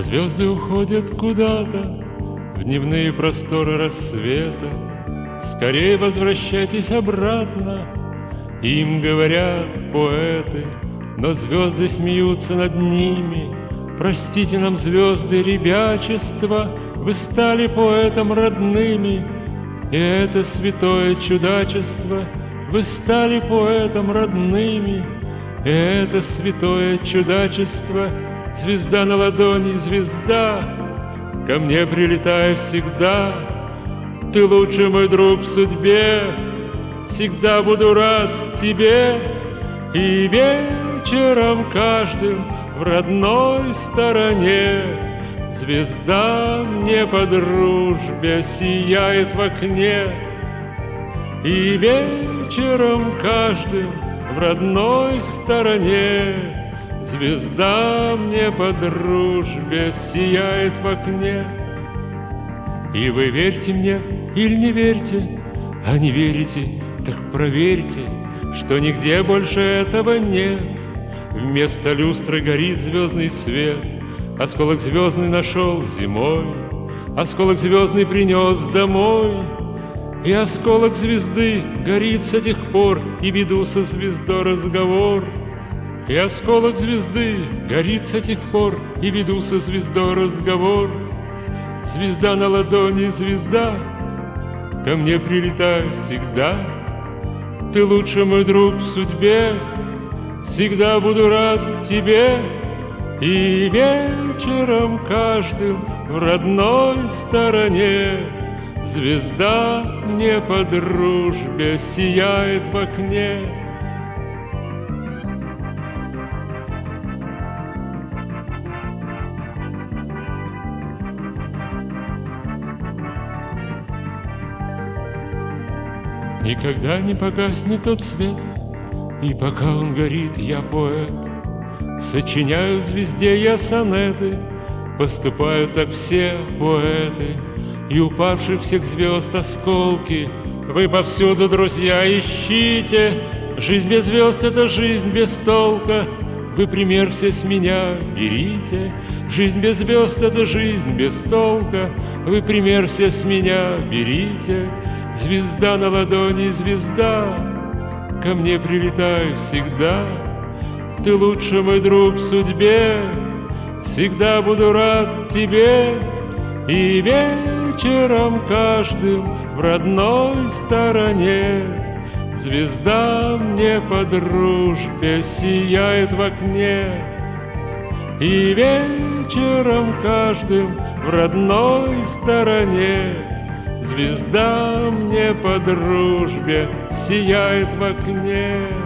звезды уходят куда-то В дневные просторы рассвета. Скорее возвращайтесь обратно, Им говорят поэты, Но звезды смеются над ними. Простите нам, звезды, ребячество, Вы стали поэтам родными, И это святое чудачество, Вы стали поэтам родными, И это святое чудачество — Звезда на ладони, звезда, Ко мне прилетай всегда. Ты лучший мой друг в судьбе, Всегда буду рад тебе. И вечером каждым в родной стороне Звезда мне по дружбе сияет в окне. И вечером каждым в родной стороне Звезда мне по дружбе сияет в окне. И вы верьте мне или не верьте, а не верите, так проверьте, Что нигде больше этого нет. Вместо люстры горит звездный свет, Осколок звездный нашел зимой, Осколок звездный принес домой, И осколок звезды горит с тех пор, И веду со звездой разговор — и осколок звезды горит с тех пор, И веду со звездой разговор. Звезда на ладони, звезда, Ко мне прилетай всегда. Ты лучший мой друг в судьбе, Всегда буду рад тебе. И вечером каждым в родной стороне Звезда мне по дружбе сияет в окне. Никогда не погаснет тот свет, И пока он горит, я поэт. Сочиняю звезде я сонеты, Поступают так все поэты, И упавших всех звезд осколки Вы повсюду, друзья, ищите. Жизнь без звезд — это жизнь без толка, Вы пример все с меня берите. Жизнь без звезд — это жизнь без толка, Вы пример все с меня берите. Звезда на ладони, звезда, Ко мне прилетай всегда. Ты лучший мой друг в судьбе, Всегда буду рад тебе. И вечером каждым в родной стороне Звезда мне по дружбе сияет в окне. И вечером каждым в родной стороне Звезда мне по дружбе сияет в окне.